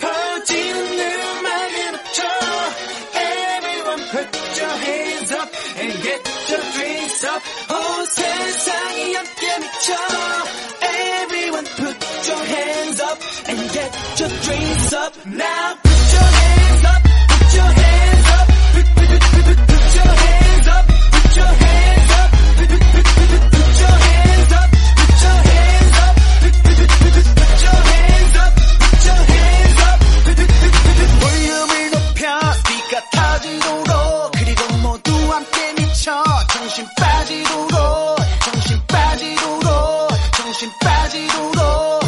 퍼지는 음악을 맞춰 Everyone put your hands up and get your drinks up 온 세상이 함께 미쳐 Everyone put your hands up and get your drinks up now 不够。